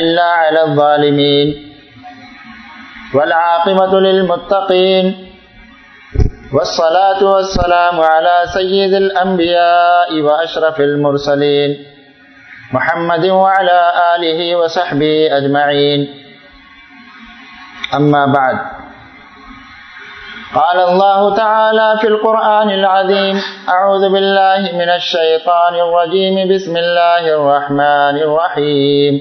إلا على الظالمين والعاقبة للمتقين والصلاة والسلام على سيد الأنبياء وأشرف المرسلين محمد وعلى آله وصحبه أجمعين أما بعد قال الله تعالى في القرآن العظيم أعوذ بالله من الشيطان الرجيم بسم الله الرحمن الرحيم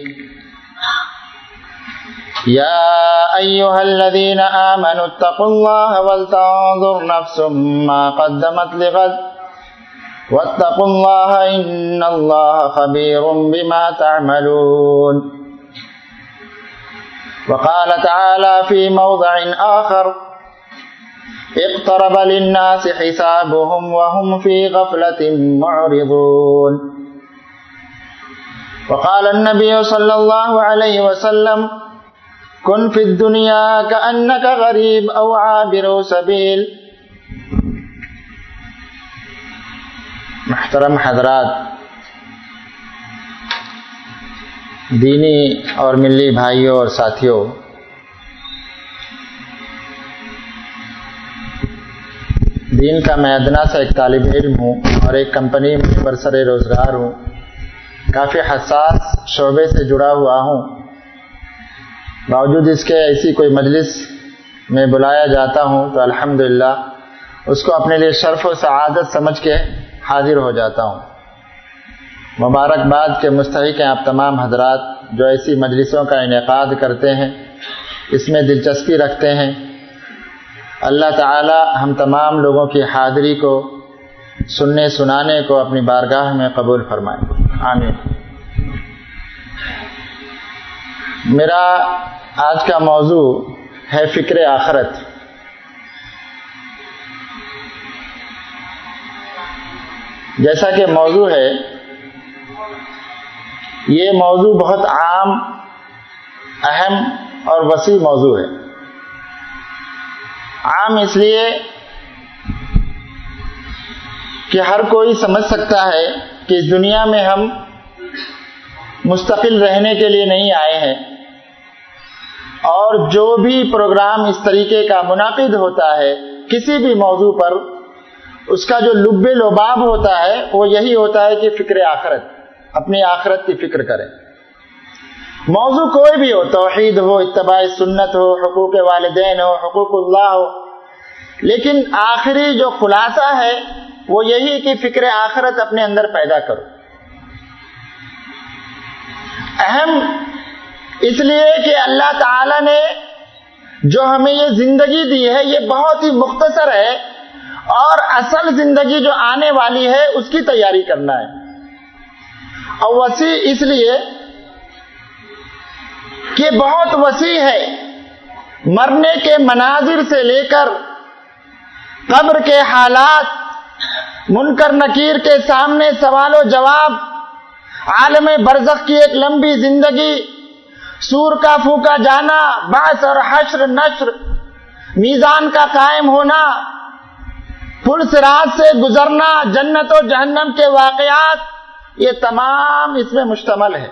يا أيها الذين آمنوا اتقوا الله ولتنظر نفس ما قدمت لغد. واتقوا الله إن الله خبير بما تعملون. وقال تعالى في موضع آخر اقترب للناس حسابهم وهم في غفلة معرضون. وقال النبي صلى الله عليه وسلم كن في الدنيا كأنك غريب أو عابر سبيل محترم حضرات، دینی اور ملی بھائیوں اور ساتھیوں، دین کا میں ادنا سے ایک طالب علم ہوں اور ایک کمپنی میں برسر روزگار ہوں، کافی حساس شعبے سے جڑا ہوا ہوں۔ باوجود اس کے ایسی کوئی مجلس میں بلایا جاتا ہوں تو الحمد اس کو اپنے لیے شرف و سعادت سمجھ کے حاضر ہو جاتا ہوں۔ مبارکباد کے مستحق ہیں آپ تمام حضرات جو ایسی مجلسوں کا انعقاد کرتے ہیں، اس میں دلچسپی رکھتے ہیں۔ اللہ تعالی ہم تمام لوگوں کی حاضری کو، سننے سنانے کو اپنی بارگاہ میں قبول فرمائیں آمین۔ میرا آج کا موضوع ہے فکر آخرت۔ جیسا کہ موضوع ہے، یہ موضوع بہت عام، اہم اور وسیع موضوع ہے۔ عام اس لیے کہ ہر کوئی سمجھ سکتا ہے کہ اس دنیا میں ہم مستقل رہنے کے لیے نہیں آئے ہیں۔ اور جو بھی پروگرام اس طریقے کا منعقد ہوتا ہے، کسی بھی موضوع پر اس کا جو لب لباب ہوتا ہے، وہ یہی ہوتا ہے کہ فکر آخرت، اپنی آخرت کی فکر کریں۔ موضوع کوئی بھی ہو، توحید ہو، اتباع سنت ہو، حقوق والدین ہو، حقوق اللہ ہو، لیکن آخری جو خلاصہ ہے، وہ یہی کہ فکر آخرت اپنے اندر پیدا کرو۔ اہم اس لیے کہ اللہ تعالی نے جو ہمیں یہ زندگی دی ہے، یہ بہت ہی مختصر ہے اور اصل زندگی جو آنے والی ہے، اس کی تیاری کرنا ہے۔ اور وسیع اس لیے کہ بہت وسیع ہے۔ مرنے کے مناظر سے لے کر قبر کے حالات، منکر نکیر کے سامنے سوال و جواب، عالم برزخ کی ایک لمبی زندگی سور کا پھونکا جانا باس اور حشر، نشر، میزان کا قائم ہونا پل سراج سے گزرنا، جنت و جہنم کے واقعات، یہ تمام اس میں مشتمل ہے۔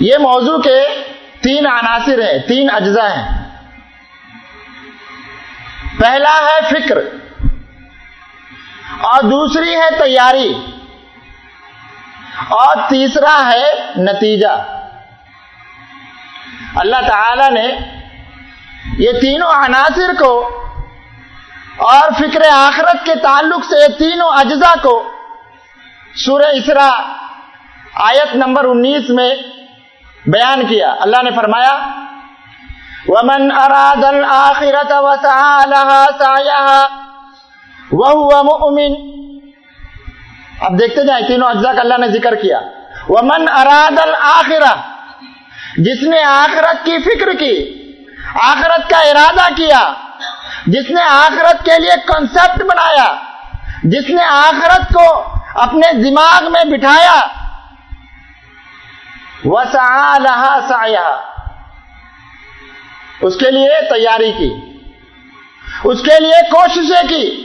یہ موضوع کے تین عناصر ہیں، تین اجزاء ہیں۔ پہلا ہے فکر اور دوسری ہے تیاری۔ اور تیسرا ہے نتیجہ۔ اللہ تعالی نے یہ تینوں عناصر کو اور فکر آخرت کے تعلق سے تینوں اجزاء کو سورہ اسرا آیت نمبر انیس میں بیان کیا۔ اللہ نے فرمایا، ومن اراد الاخرت وسعى لها سعيها وهو مؤمن اب دیکھتے جائیں تینوں اجزاء کا اللہ نے ذکر کیا۔ ومن اراد الاخرہ جس نے آخرت کی فکر کی، آخرت کا ارادہ کیا، جس نے آخرت کے لیے کنسپٹ بنایا، جس نے آخرت کو اپنے دماغ میں بٹھایا۔ وسا لہا سایا اس کے لیے تیاری کی، اس کے لیے کوششیں کی۔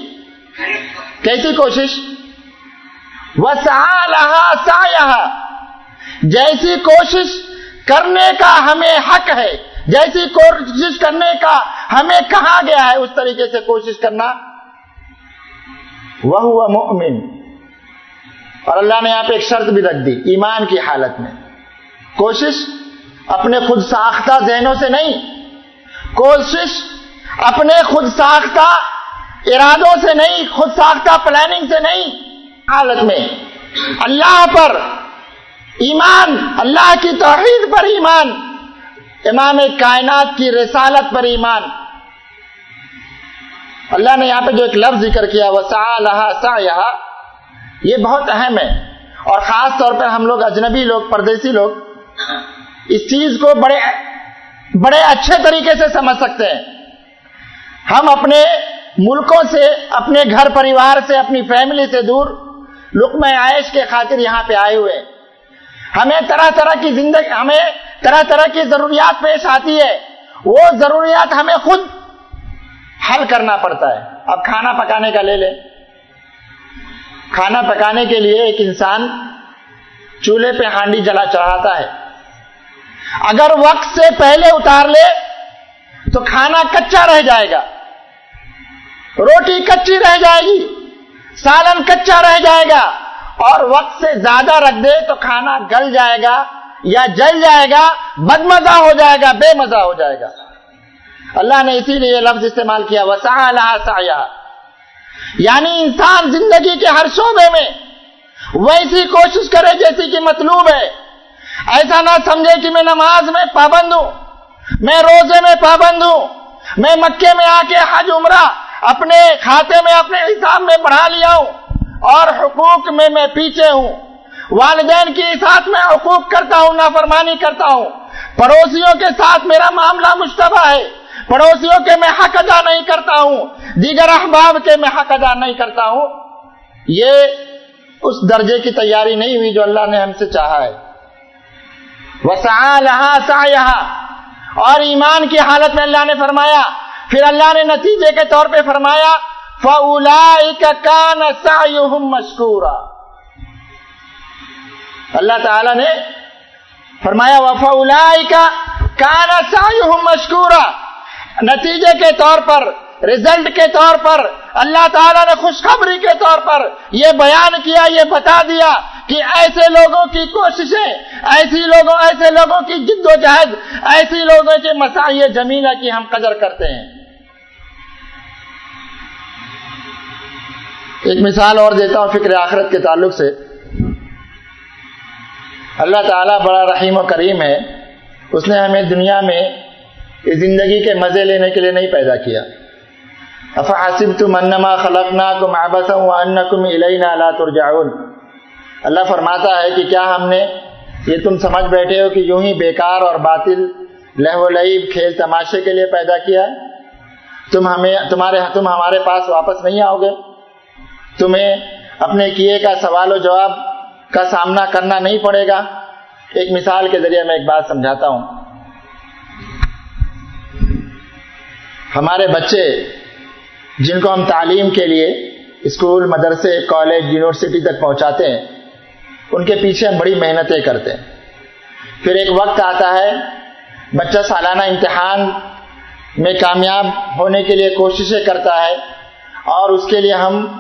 کیسی کوشش؟ وسا لہا سایا جیسی کوشش کرنے کا ہمیں حق ہے، جیسی کوشش کرنے کا ہمیں کہا گیا ہے، اس طریقے سے کوشش کرنا۔ وہ مؤمن۔ اور اللہ نے یہاں پہ ایک شرط بھی رکھ دی، ایمان کی حالت میں۔ کوشش اپنے خود ساختہ ذہنوں سے نہیں، کوشش اپنے خود ساختہ ارادوں سے نہیں، خود ساختہ پلاننگ سے نہیں۔ حالت میں۔ اللہ پر ایمان، اللہ کی توحید پر ایمان، امام کائنات کی رسالت پر ایمان۔ اللہ نے یہاں پہ جو ایک لفظ ذکر کیا وہ سا یہ بہت اہم ہے۔ اور خاص طور پر ہم لوگ اجنبی لوگ، پردیسی لوگ، اس چیز کو بڑے بڑے اچھے طریقے سے سمجھ سکتے ہیں۔ ہم اپنے ملکوں سے، اپنے گھر پریوار سے، اپنی فیملی سے دور لقم عائش کے خاطر یہاں پہ آئے ہوئے ہمیں طرح طرح کی زندگی، ہمیں طرح طرح کی ضروریات پیش آتی ہے۔ وہ ضروریات ہمیں خود حل کرنا پڑتا ہے۔ اب کھانا پکانے کا لے لیں۔ کھانا پکانے کے لیے ایک انسان چولہے پہ ہانڈی جلا چڑھاتا ہے۔ اگر وقت سے پہلے اتار لے تو کھانا کچا رہ جائے گا۔ روٹی کچی رہ جائے گی۔ سالن کچا رہ جائے گا اور وقت سے زیادہ رکھ دے تو کھانا گل جائے گا یا جل جائے گا، بد مزہ ہو جائے گا، بے مزہ ہو جائے گا۔ اللہ نے اسی لیے لفظ استعمال کیا وسا سایہ یعنی انسان زندگی کے ہر شعبے میں ویسی کوشش کرے جیسی کہ مطلوب ہے۔ ایسا نہ سمجھے کہ میں نماز میں پابند ہوں، میں روزے میں پابند ہوں، میں مکے میں آ کے حج، عمرہ اپنے کھاتے میں، اپنے حساب میں بڑھا لیا ہوں اور حقوق میں میں پیچھے ہوں۔ والدین کی ساتھ میں حقوق کرتا ہوں، نافرمانی کرتا ہوں۔ پڑوسیوں کے ساتھ میرا معاملہ مشتبہ ہے۔ پڑوسیوں کے میں حق ادا نہیں کرتا ہوں، دیگر احباب کے میں حق ادا نہیں کرتا ہوں۔ یہ اس درجے کی تیاری نہیں ہوئی جو اللہ نے ہم سے چاہا ہے۔ وسا سا اور ایمان کی حالت میں اللہ نے فرمایا پھر اللہ نے نتیجے کے طور پہ فرمایا فلا کان مشکورا اللہ تعالی نے فرمایا وفا کا کان سا مشکورا نتیجے کے طور پر رزلٹ کے طور پر، اللہ تعالیٰ نے خوشخبری کے طور پر یہ بیان کیا، یہ بتا دیا کہ ایسے لوگوں کی کوششیں، ایسی لوگوں، ایسے لوگوں کی جد و جہد، ایسی لوگوں کے مسائل جمیلہ کی ہم قدر کرتے ہیں۔ ایک مثال اور دیتا ہوں فکر آخرت کے تعلق سے۔ اللہ تعالیٰ بڑا رحیم و کریم ہے۔ اس نے ہمیں دنیا میں اس زندگی کے مزے لینے کے لیے نہیں پیدا کیا۔ افحاسب تم انما خلقنا کم آبسم ان کم الینا ترجعون۔ اللہ فرماتا ہے کہ کیا ہم نے یہ تم سمجھ بیٹھے ہو کہ یوں ہی بیکار اور باطل لہو لعیب کھیل تماشے کے لیے پیدا کیا۔ ہے تم ہمیں، تمہارے، تم ہمارے پاس واپس نہیں آؤ گے۔ تمہیں اپنے کیے کا سوال و جواب کا سامنا کرنا نہیں پڑے گا۔ ایک مثال کے ذریعے میں ایک بات سمجھاتا ہوں۔ ہمارے بچے جن کو ہم تعلیم کے لیے اسکول، مدرسے، کالج، یونیورسٹی تک پہنچاتے ہیں، ان کے پیچھے ہم بڑی محنتیں کرتے ہیں۔ پھر ایک وقت آتا ہے، بچہ سالانہ امتحان میں کامیاب ہونے کے لیے کوششیں کرتا ہے اور اس کے لیے ہم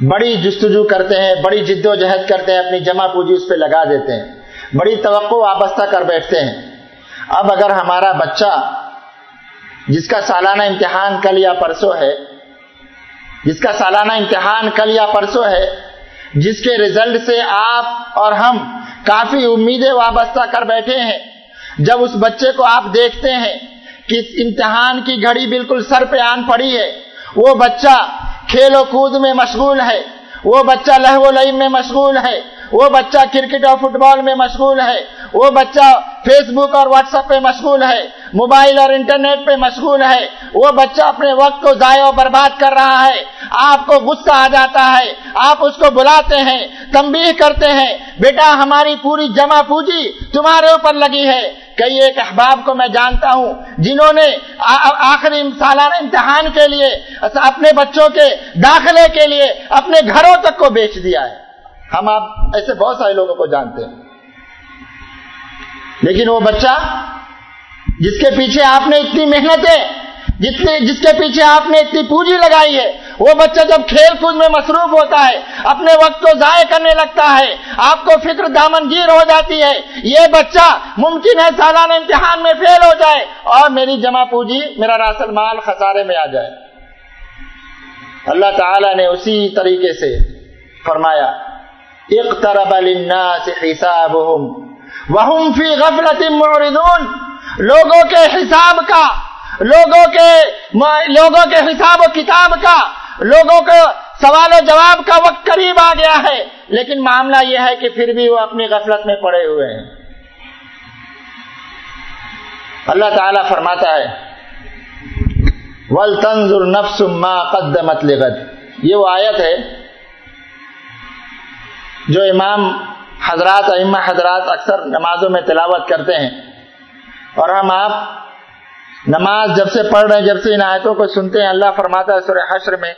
بڑی جستجو کرتے ہیں، بڑی جد و جہد کرتے ہیں، اپنی جمع پوجی اس پہ لگا دیتے ہیں۔ بڑی توقع وابستہ کر بیٹھتے ہیں۔ اب اگر ہمارا بچہ جس کا سالانہ امتحان کل یا پرسوں ہے، جس کا سالانہ امتحان کل یا پرسوں ہے، جس کے رزلٹ سے آپ اور ہم کافی امیدیں وابستہ کر بیٹھے ہیں، جب اس بچے کو آپ دیکھتے ہیں کہ اس امتحان کی گھڑی بالکل سر پہ آن پڑی ہے، وہ بچہ کھیل و کود میں مشغول ہے۔ وہ بچہ لہو لئی میں مشغول ہے۔ وہ بچہ کرکٹ اور فٹ بال میں مشغول ہے، وہ بچہ فیس بک اور واٹس ایپ پہ مشغول ہے، موبائل اور انٹرنیٹ پہ مشغول ہے، وہ بچہ اپنے وقت کو ضائع و برباد کر رہا ہے، آپ کو غصہ آ جاتا ہے، آپ اس کو بلاتے ہیں تمبی کرتے ہیں، بیٹا ہماری پوری جمع پوجی تمہارے اوپر لگی ہے۔ کئی ایک احباب کو میں جانتا ہوں، جنہوں نے آخری سالانہ امتحان کے لیے، اپنے بچوں کے داخلے کے لیے اپنے گھروں تک کو بیچ دیا ہے۔ ہم آپ ایسے بہت سارے لوگوں کو جانتے ہیں۔ لیکن وہ بچہ جس کے پیچھے آپ نے اتنی محنتیں جتنے جس کے پیچھے آپ نے اتنی پونجی لگائی ہے، وہ بچہ جب کھیل کود میں مصروف ہوتا ہے، اپنے وقت کو ضائع کرنے لگتا ہے، آپ کو فکر دامن گیر ہو جاتی ہے، یہ بچہ ممکن ہے سالانہ امتحان میں فیل ہو جائے اور میری جمع پونجی، میرا راسل مال خسارے میں آ جائے۔ اللہ تعالی نے اسی طریقے سے فرمایا۔ اقترب للناس حسابهم وهم في غفلة معرضون. لوگوں کے حساب کا، لوگوں کے لوگوں کے حساب و کتاب کا، لوگوں کے سوال و جواب کا وقت قریب آ گیا ہے۔ لیکن معاملہ یہ ہے کہ پھر بھی وہ اپنی غفلت میں پڑے ہوئے ہیں۔ اللہ تعالی فرماتا ہے ول تنظر نفس ما قدمت لغد۔ یہ وہ آیت ہے جو امام حضرات اما حضرات اکثر نمازوں میں تلاوت کرتے ہیں۔ اور ہم آپ نماز جب سے پڑھ رہے ہیں، جب سے ان آیتوں کو سنتے ہیں، اللہ فرماتا ہے سورہ حشر میں،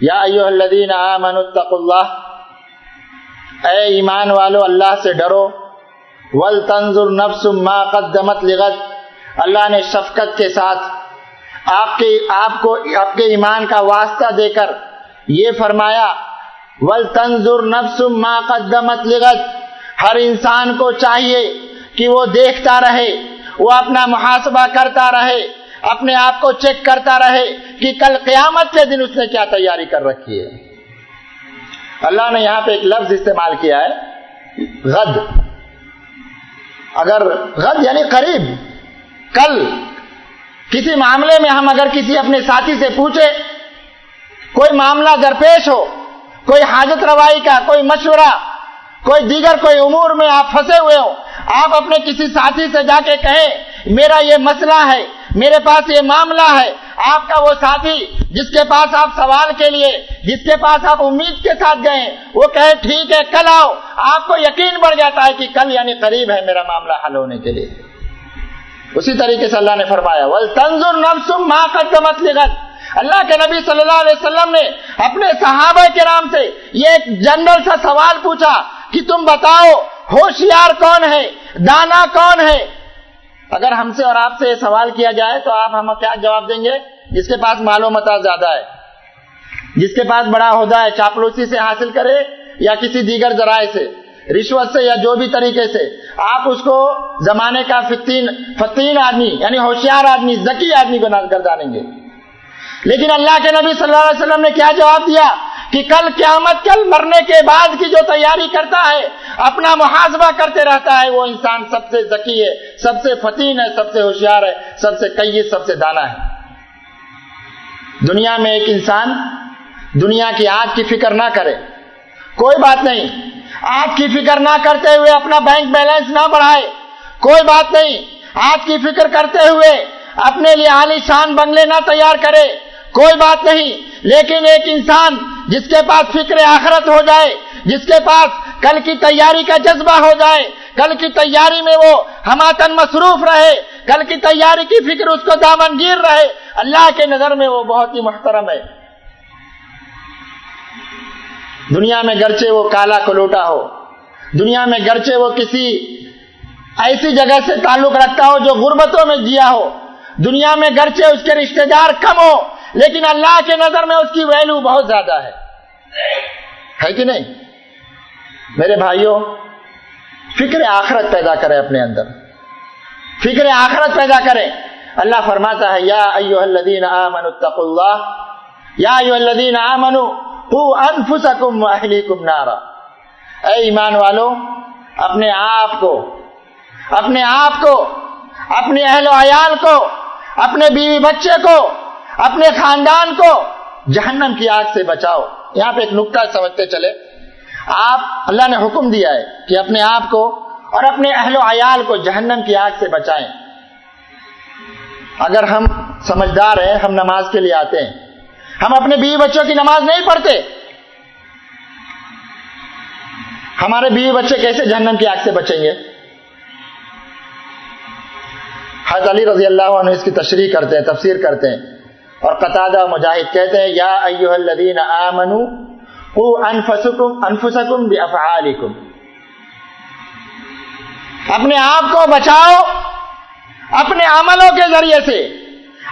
یا ایو الذین آمنوا اتقوا اللہ۔ اے ایمان والو، اللہ سے ڈرو۔ ول تنظر نفس ما قدمت لغت اللہ نے شفقت کے ساتھ آپ کے، آپ کو، آپ کے ایمان کا واسطہ دے کر یہ فرمایا ول تنظر نفس ما قدمت لغت ہر انسان کو چاہیے کہ وہ دیکھتا رہے، وہ اپنا محاسبہ کرتا رہے، اپنے آپ کو چیک کرتا رہے کہ کل قیامت کے دن اس نے کیا تیاری کر رکھی ہے۔ اللہ نے یہاں پہ ایک لفظ استعمال کیا ہے، غد۔ اگر غد یعنی قریب، کل۔ کسی معاملے میں ہم اگر کسی اپنے ساتھی سے پوچھے کوئی معاملہ درپیش ہو کوئی حاجت روائی کا، کوئی مشورہ، کوئی دیگر کوئی امور میں آپ پھنسے ہوئے ہو، آپ اپنے کسی ساتھی سے جا کے کہیں میرا یہ مسئلہ ہے، میرے پاس یہ معاملہ ہے، آپ کا وہ ساتھی جس کے پاس آپ سوال کے لیے، جس کے پاس آپ امید کے ساتھ گئے، وہ کہے، ٹھیک ہے، کل آؤ۔ آپ کو یقین بڑھ جاتا ہے کہ کل یعنی قریب ہے میرا معاملہ حل ہونے کے لیے۔ اسی طریقے سے اللہ نے فرمایا ول تنظر نفسم ماں قدمت لغت اللہ کے نبی صلی اللہ علیہ وسلم نے اپنے صحابہ کے نام سے یہ ایک جنرل سا سوال پوچھا کہ تم بتاؤ ہوشیار کون ہے؟ دانا کون ہے؟ اگر ہم سے اور آپ سے یہ سوال کیا جائے تو آپ ہمیں کیا جواب دیں گے؟ جس کے پاس معلومات زیادہ ہے۔ جس کے پاس بڑا عہدہ ہے، چاپلوسی سے حاصل کرے یا کسی دیگر ذرائع سے، رشوت سے یا جو بھی طریقے سے۔ آپ اس کو زمانے کا فتین فتین آدمی یعنی ہوشیار آدمی، ذکی آدمی کو نہ گردانیں گے۔ لیکن اللہ کے نبی صلی اللہ علیہ وسلم نے کیا جواب دیا کہ کل قیامت، کل مرنے کے بعد کی جو تیاری کرتا ہے، اپنا محاسبہ کرتے رہتا ہے، وہ انسان سب سے ذکی ہے، سب سے فتین ہے، سب سے ہوشیار ہے، سب سے کئی سب سے دانا ہے۔ دنیا میں ایک انسان دنیا کی آگ کی فکر نہ کرے۔ کوئی بات نہیں۔ آگ کی فکر نہ کرتے ہوئے اپنا بینک بیلنس نہ بڑھائے۔ کوئی بات نہیں۔ آج کی فکر کرتے ہوئے اپنے لیے عالی شان بنگلے نہ تیار کرے۔ کوئی بات نہیں، لیکن ایک انسان جس کے پاس فکر آخرت ہو جائے، جس کے پاس کل کی تیاری کا جذبہ ہو جائے، کل کی تیاری میں وہ ہماتن مصروف رہے، کل کی تیاری کی فکر اس کو دامن گیر رہے، اللہ کے نظر میں وہ بہت ہی محترم ہے۔ دنیا میں گرچے وہ کالا کلوٹا ہو، دنیا میں گرچے وہ کسی ایسی جگہ سے تعلق رکھتا ہو جو غربتوں میں جیا ہو، دنیا میں گرچے اس کے رشتہ دار کم ہو لیکن اللہ کے نظر میں اس کی ویلو بہت زیادہ ہے۔ ہے کہ نہیں؟ میرے بھائیوں، فکر آخرت پیدا کرے اپنے اندر۔ فکر آخرت پیدا کرے۔ اللہ فرماتا ہے، یا ایو الذین آمنوا اتقوا اللہ۔ یا ایو الذین آمنوا، قو انفسکم و اہلیکم نارا۔ اے ایمان والو، اپنے آپ کو، اپنے آپ کو، اپنے اہل و عیال کو، اپنے بیوی بچے کو اپنے خاندان کو جہنم کی آگ سے بچاؤ۔ یہاں پہ ایک نقطہ سمجھتے چلے۔ آپ، اللہ نے حکم دیا ہے کہ اپنے آپ کو اور اپنے اہل و عیال کو جہنم کی آگ سے بچائیں۔ اگر ہم سمجھدار ہیں، ہم نماز کے لیے آتے ہیں۔ ہم اپنے بیوی بچوں کی نماز نہیں پڑھتے۔ ہمارے بیوی بچے کیسے جہنم کی آگ سے بچیں گے؟ حضرت علی رضی اللہ عنہ اس کی تشریح کرتے ہیں، تفسیر کرتے ہیں۔ اور قطادہ مجاہد کہتے ہیں، یا ایوہ الذین آمنوا قو انفسکم انفسکم بافعالکم۔ اپنے آپ کو بچاؤ، اپنے عملوں کے ذریعے سے،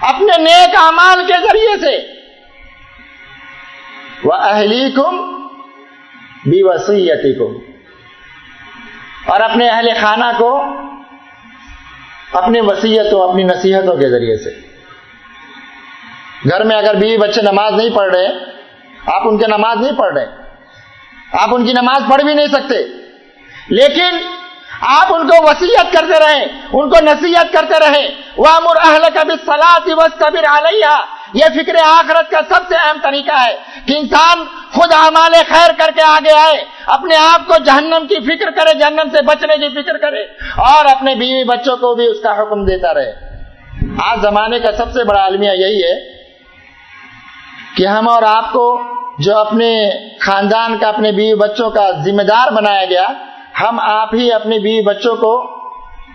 اپنے نیک اعمال کے ذریعے سے۔ وہ اہلی کم بھی وسیعتی کم اور اپنے اہل خانہ کو اپنی وسیعتوں اپنی نصیحتوں کے ذریعے سے۔ گھر میں اگر بیوی بچے نماز نہیں پڑھ رہے، آپ ان کے نماز نہیں پڑھ رہے۔ آپ ان کی نماز پڑھ بھی نہیں سکتے۔ لیکن آپ ان کو وسیعت کرتے رہیں ان کو نصیحت کرتے رہیں وہ امر اہل کبھی سلاد کبیر علیہ یہ فکر آخرت کا سب سے اہم طریقہ ہے کہ انسان خود اعمال خیر کر کے آگے آئے، اپنے آپ کو جہنم کی فکر کرے، جہنم سے بچنے کی فکر کرے اور اپنے بیوی بچوں کو بھی اس کا حکم دیتا رہے۔ آج زمانے کا سب سے بڑا المیہ یہی ہے کہ ہم اور آپ کو جو اپنے خاندان کا، اپنے بیوی بچوں کا ذمہ دار بنایا گیا، ہم آپ ہی اپنے بیوی بچوں کو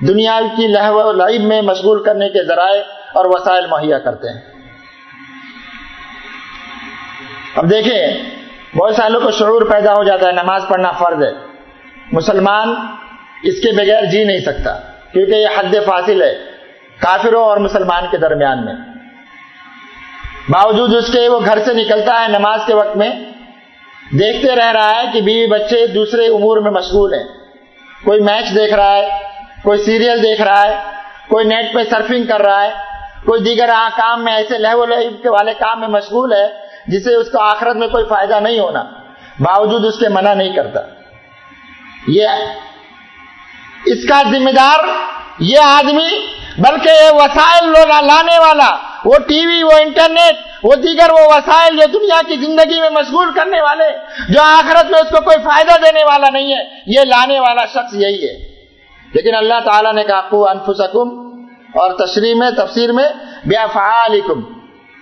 دنیا کی لہو و لعب میں مشغول کرنے کے ذرائع اور وسائل مہیا کرتے ہیں۔ اب دیکھیں، بہت سالوں کو شعور پیدا ہو جاتا ہے، نماز پڑھنا فرض ہے۔ مسلمان اس کے بغیر جی نہیں سکتا، کیونکہ یہ حد فاصل ہے کافروں اور مسلمان کے درمیان میں۔ باوجود اس کے وہ گھر سے نکلتا ہے نماز کے وقت میں، دیکھتے رہ رہا ہے کہ بیوی بچے دوسرے امور میں مشغول ہیں۔ کوئی میچ دیکھ رہا ہے، کوئی سیریل دیکھ رہا ہے، کوئی نیٹ پہ سرفنگ کر رہا ہے، کوئی دیگر کام میں ایسے لہو کے والے کام میں مشغول ہے جسے اس کو آخرت میں کوئی فائدہ نہیں ہونا۔ باوجود اس کے منع نہیں کرتا۔ یہ اس کا ذمہ دار یہ آدمی، بلکہ یہ وسائل لانے والا، وہ ٹی وی، وہ انٹرنیٹ، وہ دیگر وہ وسائل جو دنیا کی زندگی میں مشغول کرنے والے، جو آخرت میں اس کو کوئی فائدہ دینے والا نہیں ہے، یہ لانے والا شخص یہی ہے۔ لیکن اللہ تعالیٰ نے کہا کو انفسکم، اور تشریح میں، تفسیر میں بیا فعالکم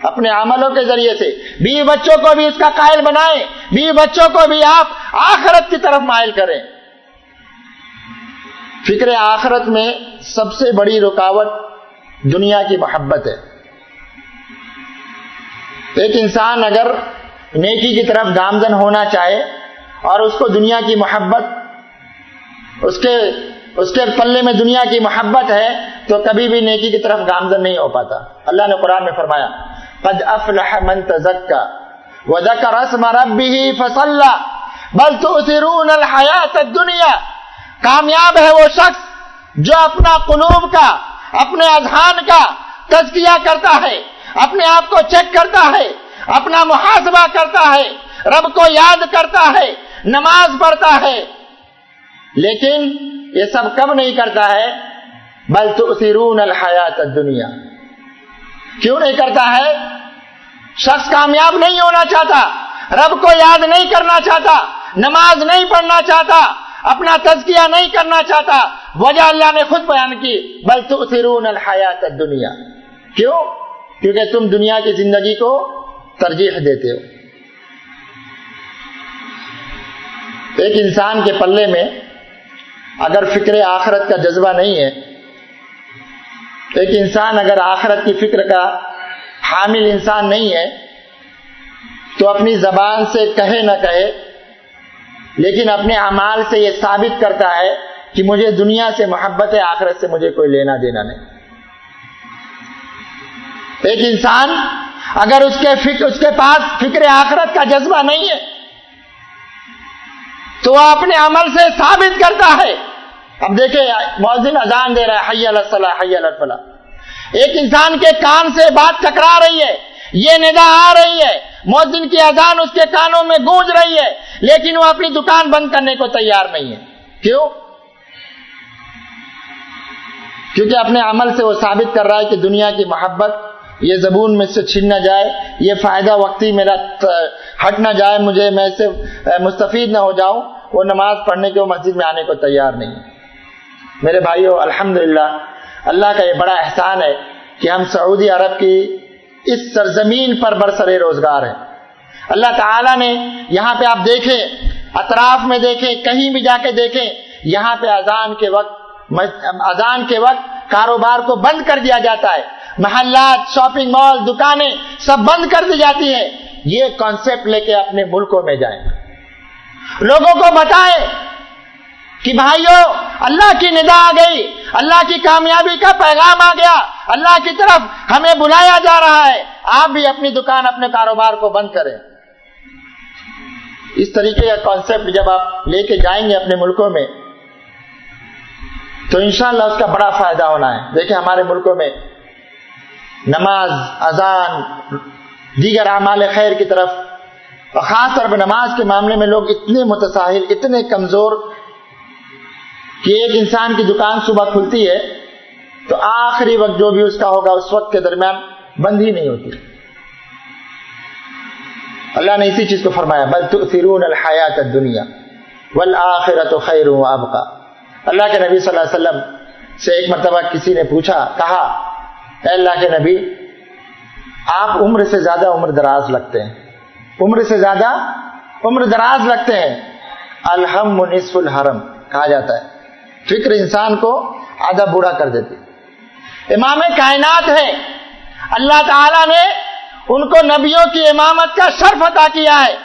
اپنے عملوں کے ذریعے سے۔ بیوی بچوں کو بھی اس کا قائل بنائیں بیوی بچوں کو بھی آپ آخرت کی طرف مائل کریں۔ فکر آخرت میں سب سے بڑی رکاوٹ دنیا کی محبت ہے۔ ایک انسان اگر نیکی کی طرف گامزن ہونا چاہے اور اس کو دنیا کی محبت، اس کے اس کے پلے میں دنیا کی محبت ہے تو کبھی بھی نیکی کی طرف گامزن نہیں ہو پاتا۔ اللہ نے قرآن میں فرمایا، قد افلح من تزکا وذکر اسم ربه فصلى بل تؤثرون الحیات الدنیا۔ کامیاب ہے وہ شخص جو اپنا قلوب کا، اپنے اذہان کا تزکیہ کرتا ہے، اپنے آپ کو چیک کرتا ہے، اپنا محاسبہ کرتا ہے، رب کو یاد کرتا ہے، نماز پڑھتا ہے۔ لیکن یہ سب کب نہیں کرتا ہے؟ بل تؤثرون الحیات الدنیا۔ کیوں نہیں کرتا ہے؟ شخص کامیاب نہیں ہونا چاہتا، رب کو یاد نہیں کرنا چاہتا، نماز نہیں پڑھنا چاہتا۔ اپنا تزکیہ نہیں کرنا چاہتا۔ وجہ اللہ نے خود بیان کی، بل تؤثرون الحیات الدنیا۔ کیوں؟ کیونکہ تم دنیا کی زندگی کو ترجیح دیتے ہو۔ ایک انسان کے پلے میں اگر فکر آخرت کا جذبہ نہیں ہے، ایک انسان اگر آخرت کی فکر کا حامل انسان نہیں ہے، تو اپنی زبان سے کہے نہ کہے لیکن اپنے اعمال سے یہ ثابت کرتا ہے کہ مجھے دنیا سے محبت ہے، آخرت سے مجھے کوئی لینا دینا نہیں۔ ایک انسان اگر اس کے فکر اس کے پاس فکر آخرت کا جذبہ نہیں ہے، تو وہ اپنے عمل سے ثابت کرتا ہے۔ اب دیکھیں مؤذن اذان دے رہا ہے، حی الصلاح حی الفلاح۔ ایک انسان کے کان سے بات ٹکرا رہی ہے، یہ ندا آ رہی ہے مؤذن کی اذان اس کے کانوں میں گونج رہی ہے، لیکن وہ اپنی دکان بند کرنے کو تیار نہیں ہے۔ کیوں؟ کیونکہ اپنے عمل سے وہ ثابت کر رہا ہے کہ دنیا کی محبت یہ زبون میں سے چھن نہ جائے، یہ فائدہ وقتی میرا ہٹ نہ جائے، مجھے میں سے مستفید نہ ہو جاؤں، وہ نماز پڑھنے کے وہ مسجد میں آنے کو تیار نہیں میرے بھائیوں الحمد اللہ کا یہ بڑا احسان ہے کہ ہم سعودی عرب کی اس سرزمین پر برسر روزگار ہیں اللہ تعالیٰ نے یہاں پہ آپ دیکھیں، اطراف میں دیکھیں، کہیں بھی جا کے دیکھیں، یہاں پہ اذان کے وقت اذان کے وقت کاروبار کو بند کر دیا جاتا ہے۔ محلات، شاپنگ مال، دکانیں سب بند کر دی جاتی ہیں۔ یہ کانسیپٹ لے کے اپنے ملکوں میں جائیں۔ لوگوں کو بتائیں کہ بھائیو، اللہ کی ندا آ گئی، اللہ کی کامیابی کا پیغام آ گیا، اللہ کی طرف ہمیں بلایا جا رہا ہے، آپ بھی اپنی دکان، اپنے کاروبار کو بند کریں۔ اس طریقے کا کانسیپٹ جب آپ لے کے جائیں گے اپنے ملکوں میں، تو انشاءاللہ اس کا بڑا فائدہ ہونا ہے۔ دیکھیں ہمارے ملکوں میں نماز، اذان، دیگر اعمال خیر کی طرف اور خاص طور پر نماز کے معاملے میں لوگ اتنے متساہل، اتنے کمزور کہ ایک انسان کی دکان صبح کھلتی ہے تو آخری وقت جو بھی اس کا ہوگا اس وقت کے درمیان بند ہی نہیں ہوتی۔ اللہ نے اسی چیز کو فرمایا، بل تؤثرون الحیات الدنیا والآخرت خیر و ابقا۔ اللہ کے نبی صلی اللہ علیہ وسلم سے ایک مرتبہ کسی نے پوچھا، کہا، اے اللہ کے نبی، آپ عمر سے زیادہ عمر دراز لگتے ہیں۔ عمر سے زیادہ عمر دراز لگتے ہیں۔ الحم نصف الحرم، کہا جاتا ہے۔ فکر انسان کو آدھا بوڑھا کر دیتی۔ امام کائنات ہے۔ اللہ تعالیٰ نے ان کو نبیوں کی امامت کا شرف عطا کیا ہے۔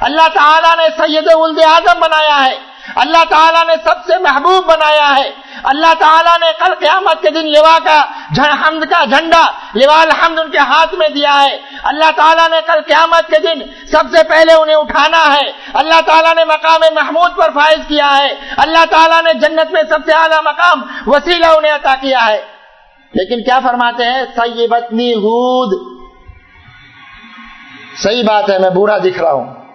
اللہ تعالیٰ نے سید ولد اعظم بنایا ہے۔ اللہ تعالیٰ نے سب سے محبوب بنایا ہے۔ اللہ تعالیٰ نے کل قیامت کے دن لوا کا حمد کا جھنڈا لوا، الحمد ان کے ہاتھ میں دیا ہے۔ اللہ تعالیٰ نے کل قیامت کے دن سب سے پہلے انہیں اٹھانا ہے۔ اللہ تعالیٰ نے مقام محمود پر فائز کیا ہے۔ اللہ تعالیٰ نے جنت میں سب سے اعلیٰ مقام وسیلہ انہیں عطا کیا ہے۔ لیکن کیا فرماتے ہیں؟ سیبتنی ہود صحیح بات ہے، میں بوڑھا دکھ رہا ہوں۔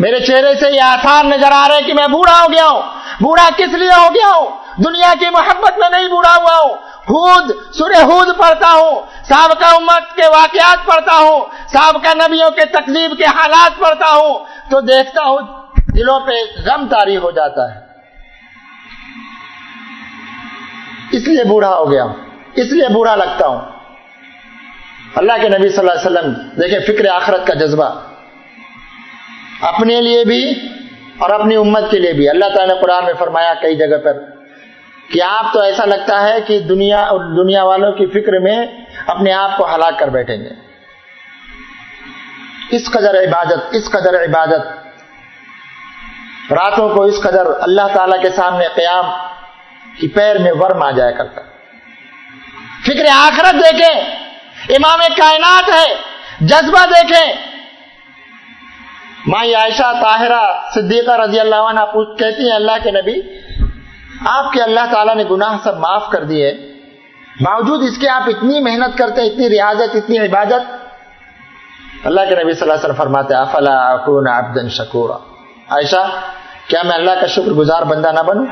میرے چہرے سے یہ آسان نظر آ رہے کہ میں بوڑھا ہو گیا ہوں۔ بوڑھا کس لیے ہو گیا ہوں؟ دنیا کی محبت میں نہیں بوڑھا ہوا ہوں۔ ہود سورہ ہود پڑھتا ہوں، سابقہ امت کے واقعات پڑھتا ہوں، سابقہ نبیوں کے تقزیب کے حالات پڑھتا ہوں۔ تو دیکھتا ہوں، دلوں پہ غم تاری ہو جاتا ہے۔ اس لیے بوڑھا ہو گیا ہوں، اس لیے بوڑھا لگتا ہوں۔ اللہ کے نبی صلی اللہ علیہ وسلم، دیکھیں فکر آخرت کا جذبہ۔ اپنے لیے بھی اور اپنی امت کے لیے بھی۔ اللہ تعالیٰ نے قرآن میں فرمایا کئی جگہ پر کہ آپ تو ایسا لگتا ہے کہ دنیا اور دنیا والوں کی فکر میں اپنے آپ کو ہلاک کر بیٹھیں گے۔ اس قدر عبادت، اس قدر عبادت۔ راتوں کو اس قدر اللہ تعالی کے سامنے قیام کی پیر میں ورم آ جایا کرتا۔ فکر آخرت دیکھیں، امام کائنات ہے، جذبہ دیکھیں۔ ماں عائشہ، طاہرہ، صدیقہ رضی اللہ عنہ کہتی ہیں اللہ کے نبی، آپ کے اللہ تعالیٰ نے گناہ سب معاف کر دیے۔ باوجود اس کے آپ اتنی محنت کرتے اتنی ریاضت اتنی عبادت۔ اللہ کے نبی صلی اللہ علیہ وسلم فرماتے افلا اکون عبدا شکورا۔ عائشہ، کیا میں اللہ کا شکر گزار بندہ نہ بنوں؟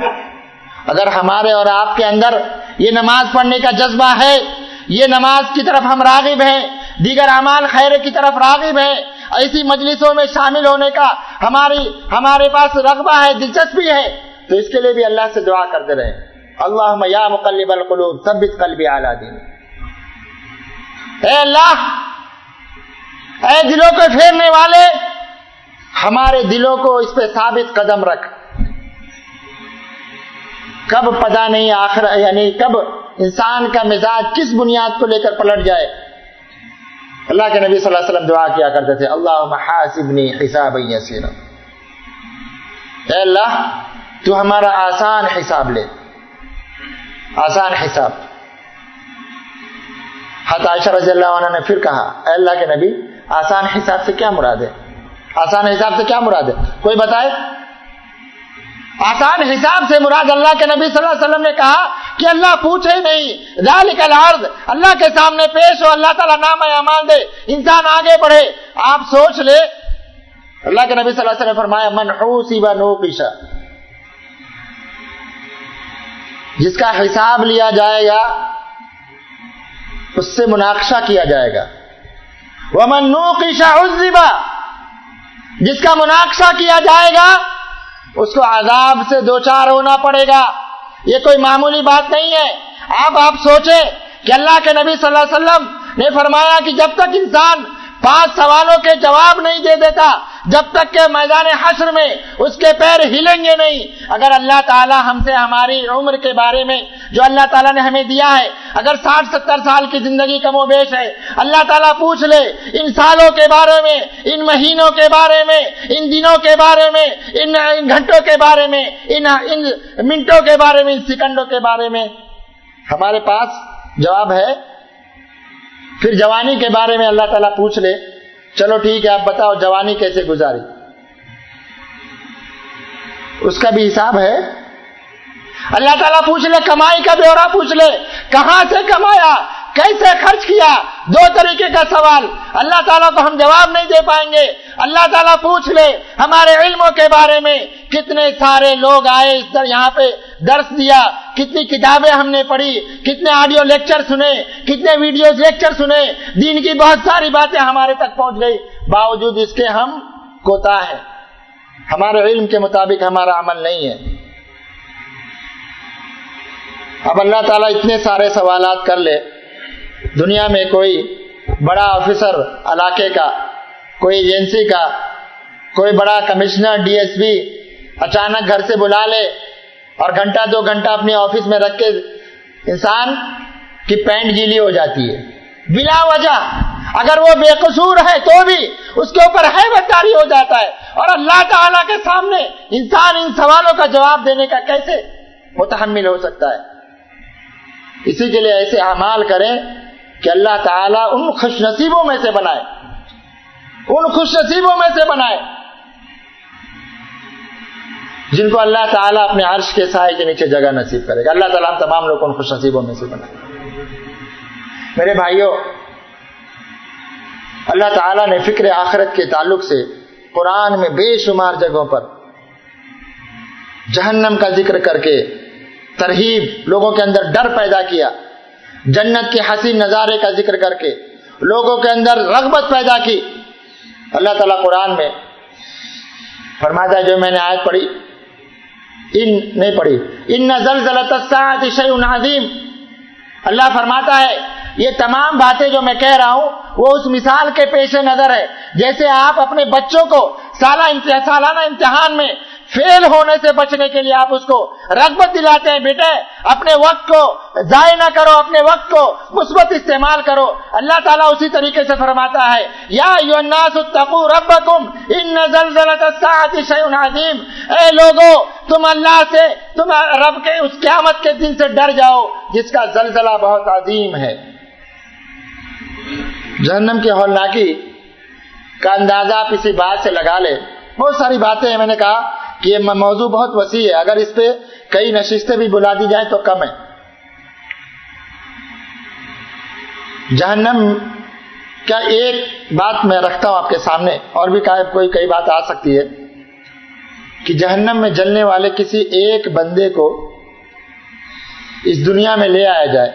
اگر ہمارے اور آپ کے اندر یہ نماز پڑھنے کا جذبہ ہے، یہ نماز کی طرف ہم راغب ہیں، دیگر اعمال خیر کی طرف راغب ہیں ایسی مجلسوں میں شامل ہونے کا ہماری ہمارے پاس رغبہ ہے، دلچسپی ہے، تو اس کے لیے بھی اللہ سے دعا کرتے رہے۔ اللہ یا مقلب القلوب، ثبت قلبی اعلیٰ دین۔ اے اللہ، اے دلوں کو پھیرنے والے، ہمارے دلوں کو اس پہ ثابت قدم رکھ۔ کب پتا نہیں آخر یعنی کب انسان کا مزاج کس بنیاد کو لے کر پلٹ جائے۔ اللہ کے نبی صلی اللہ علیہ وسلم دعا کیا کرتے تھے اللہ محاسبنی حساب اے اللہ، تو ہمارا آسان حساب لے۔ آسان حساب۔ حت عائشہ رضی اللہ عنہ نے پھر کہا، اے اللہ کے نبی، آسان حساب سے کیا مراد ہے؟ آسان حساب سے کیا مراد ہے؟ کوئی بتائے؟ آسان حساب سے مراد اللہ کے نبی صلی اللہ علیہ وسلم نے کہا کہ اللہ پوچھے نہیں۔ ذالک الارض اللہ کے سامنے پیش ہو، اللہ تعالیٰ نام امان دے۔ انسان آگے بڑھے۔ آپ سوچ لے۔ اللہ کے نبی صلی اللہ علیہ وسلم فرمایا منحوسی و نو پیشا جس کا حساب لیا جائے گا، اس سے مناقشہ کیا جائے گا۔ وہ من نو جس کا مناقشہ کیا جائے گا اس کو عذاب سے دو چار ہونا پڑے گا۔ یہ کوئی معمولی بات نہیں ہے۔ اب آپ سوچیں کہ اللہ کے نبی صلی اللہ علیہ وسلم نے فرمایا کہ جب تک انسان پانچ سوالوں کے جواب نہیں دے دیتا۔ جب تک کہ میدان حشر میں اس کے پیر ہلیں گے نہیں۔ اگر اللہ تعالی ہم سے ہماری عمر کے بارے میں جو اللہ تعالیٰ نے ہمیں دیا ہے، اگر ساٹھ ستر سال کی زندگی کم و بیش ہے، اللہ تعالیٰ پوچھ لے، ان سالوں کے بارے میں، ان مہینوں کے بارے میں، ان دنوں کے بارے میں، ان گھنٹوں کے بارے میں ان منٹوں کے بارے میں، ان سیکنڈوں کے بارے میں۔ ہمارے پاس جواب ہے پھر جوانی کے بارے میں اللہ تعالیٰ پوچھ لے۔ چلو ٹھیک ہے، آپ بتاؤ جوانی کیسے گزاری؟ اس کا بھی حساب ہے۔ اللہ تعالیٰ پوچھ لے، کمائی کا بیورا پوچھ لے۔ کہاں سے کمایا؟ کیسے خرچ کیا؟ دو طریقے کا سوال۔ اللہ تعالیٰ کو ہم جواب نہیں دے پائیں گے۔ اللہ تعالیٰ پوچھ لے ہمارے علموں کے بارے میں کتنے سارے لوگ آئے اس طرح یہاں پہ درس دیا، کتنی کتابیں ہم نے پڑھی، کتنے آڈیو لیکچر سنے، کتنے ویڈیو لیکچر سنے۔ دین کی بہت ساری باتیں ہمارے تک پہنچ گئی۔ باوجود اس کے ہم کوتا ہے ہمارے علم کے مطابق ہمارا عمل نہیں ہے۔ اب اللہ تعالیٰ اتنے سارے سوالات کر لے۔ دنیا میں کوئی بڑا آفیسر علاقے کا، کوئی ایجنسی کا، کوئی بڑا کمشنر ڈی ایس پی اچانک گھر سے بلا لے اور گھنٹہ دو گھنٹہ اپنے آفس میں رکھ کے انسان کی پینٹ گیلی ہو جاتی ہے۔ بلا وجہ، اگر وہ بے قصور ہے تو بھی اس کے اوپر ہے بداری ہو جاتا ہے۔ اور اللہ تعالی کے سامنے انسان ان سوالوں کا جواب دینے کا کیسے متحمل ہو سکتا ہے؟ اسی کے لیے ایسے اعمال کریں کہ اللہ تعالیٰ ان خوش نصیبوں میں سے بنائے۔ ان خوش نصیبوں میں سے بنائے۔ جن کو اللہ تعالیٰ اپنے عرش کے سائے کے نیچے جگہ نصیب کرے گا۔ اللہ تعالیٰ تمام لوگ ان خوش نصیبوں میں سے بنائے۔ میرے بھائیوں، اللہ تعالیٰ نے فکر آخرت کے تعلق سے قرآن میں بے شمار جگہوں پر جہنم کا ذکر کر کے ترہیب لوگوں کے اندر ڈر پیدا کیا۔ جنت کے حسین نظارے کا ذکر کر کے لوگوں کے اندر رغبت پیدا کی۔ اللہ تعالیٰ قرآن میں فرماتا ہے، جو میں نے آیت پڑھی، ان نہیں پڑھی، ان نزل عظیم۔ اللہ فرماتا ہے، یہ تمام باتیں جو میں کہہ رہا ہوں، وہ اس مثال کے پیش نظر ہے۔ جیسے آپ اپنے بچوں کو سالانہ امتحان میں فیل ہونے سے بچنے کے لیے آپ اس کو رغبت دلاتے ہیں، بیٹے، اپنے وقت کو ضائع نہ کرو، اپنے وقت کو مثبت استعمال کرو۔ اللہ تعالیٰ اسی طریقے سے فرماتا ہے، یا ربکم ان زلزلۃ الساعه شیء عظیم۔ اے لوگوں تم اللہ سے، تم رب کے اس قیامت کے دن سے ڈر جاؤ، جس کا زلزلہ بہت عظیم ہے۔ جہنم کی ہولناکی کا اندازہ آپ اسی بات سے لگا لے بہت ساری باتیں ہیں، میں نے کہا کہ یہ موضوع بہت وسیع ہے۔ اگر اس پہ کئی نشستیں بھی بلا دی جائیں تو کم ہے۔ جہنم کیا ایک بات میں رکھتا ہوں آپ کے سامنے، اور بھی کوئی کئی بات آ سکتی ہے کہ جہنم میں جلنے والے کسی ایک بندے کو اس دنیا میں لے آیا جائے۔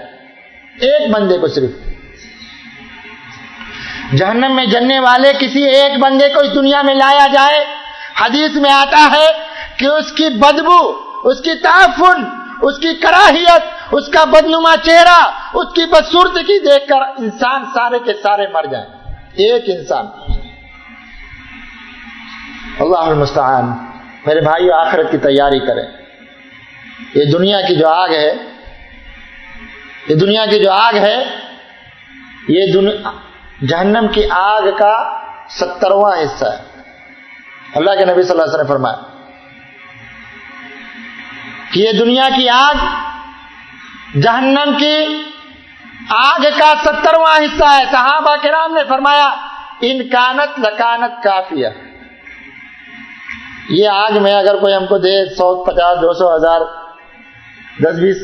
ایک بندے کو صرف۔ جہنم میں جلنے والے کسی ایک بندے کو اس دنیا میں لایا جائے حدیث میں آتا ہے کہ اس کی بدبو، اس کی تعفن، اس کی کراہیت، اس کا بدنما چہرہ، اس کی بدسورتگی دیکھ کر انسان سارے کے سارے مر جائیں ایک انسان۔ اللہ المستعان۔ میرے بھائی آخرت کی تیاری کریں۔ یہ دنیا کی جو آگ ہے، یہ دنیا کی جو آگ ہے، یہ جہنم کی آگ کا سترواں حصہ ہے۔ اللہ کے نبی صلی اللہ علیہ وسلم نے فرمایا کہ یہ دنیا کی آگ جہنم کی آگ کا سترواں حصہ ہے۔ صحابہ کرام نے فرمایا انکانت لکانت کافی یہ آگ میں اگر کوئی ہم کو دے سو، پچاس، دو سو، ہزار، دس، بیس،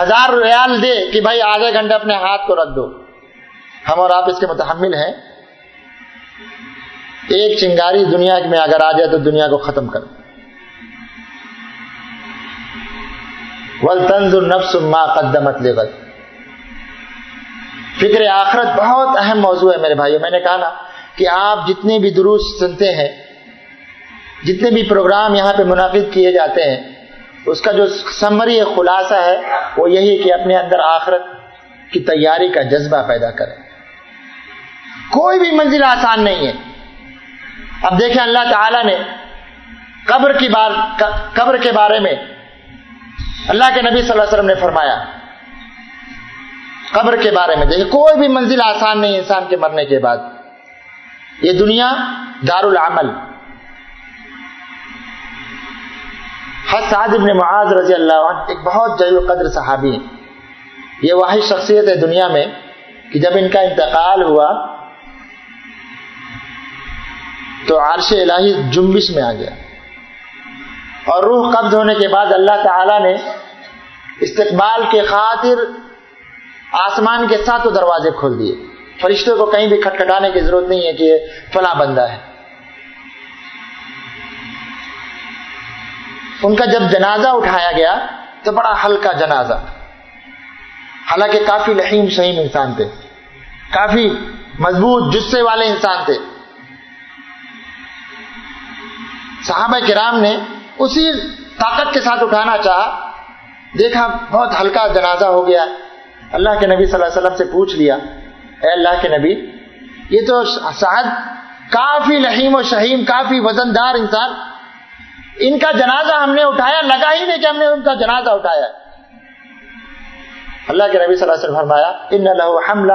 ہزار ریال دے کہ بھائی آدھے گھنٹے اپنے ہاتھ کو رکھ دو۔ ہم اور آپ اس کے متحمل ہیں۔ ایک چنگاری دنیا میں اگر آ جائے تو دنیا کو ختم کر ول تنز النفس ما قدمت لغت فکر آخرت بہت اہم موضوع ہے میرے بھائیوں میں نے کہا نا کہ آپ جتنے بھی دروس سنتے ہیں، جتنے بھی پروگرام یہاں پہ منعقد کیے جاتے ہیں، اس کا جو سمری خلاصہ ہے، وہ یہی کہ اپنے اندر آخرت کی تیاری کا جذبہ پیدا کریں۔ کوئی بھی منزل آسان نہیں ہے۔ اب دیکھیں اللہ تعالی نے قبر کی بار قبر کے بارے میں اللہ کے نبی صلی اللہ علیہ وسلم نے فرمایا۔ قبر کے بارے میں دیکھیں، کوئی بھی منزل آسان نہیں انسان کے مرنے کے بعد۔ یہ دنیا دار العمل حساد ابن معاذ رضی اللہ عنہ ایک بہت جیو قدر صحابی ہیں۔ یہ واحد شخصیت ہے دنیا میں کہ جب ان کا انتقال ہوا تو عرش الہی جنبش میں آ گیا۔ اور روح قبض ہونے کے بعد اللہ تعالی نے استقبال کے خاطر آسمان کے ساتھ دروازے کھول دیے۔ فرشتوں کو کہیں بھی کھٹکھٹانے کی ضرورت نہیں ہے کہ یہ فلاں بندہ ہے۔ ان کا جب جنازہ اٹھایا گیا تو بڑا ہلکا جنازہ۔ حالانکہ کافی لحیم شہیم انسان تھے۔ کافی مضبوط جسے والے انسان تھے۔ صحابہ کرام نے اسی طاقت کے ساتھ اٹھانا چاہا۔ دیکھا بہت ہلکا جنازہ ہو گیا۔ اللہ کے نبی صلی اللہ علیہ وسلم سے پوچھ لیا، اے اللہ کے نبی، یہ تو شاید کافی لحیم و شہیم، کافی وزن دار انسان۔ ان کا جنازہ ہم نے اٹھایا، لگا ہی نہیں کہ ہم نے ان کا جنازہ اٹھایا۔ اللہ کے نبی صلی اللہ علیہ وسلم فرمایا، ان لہو حملہ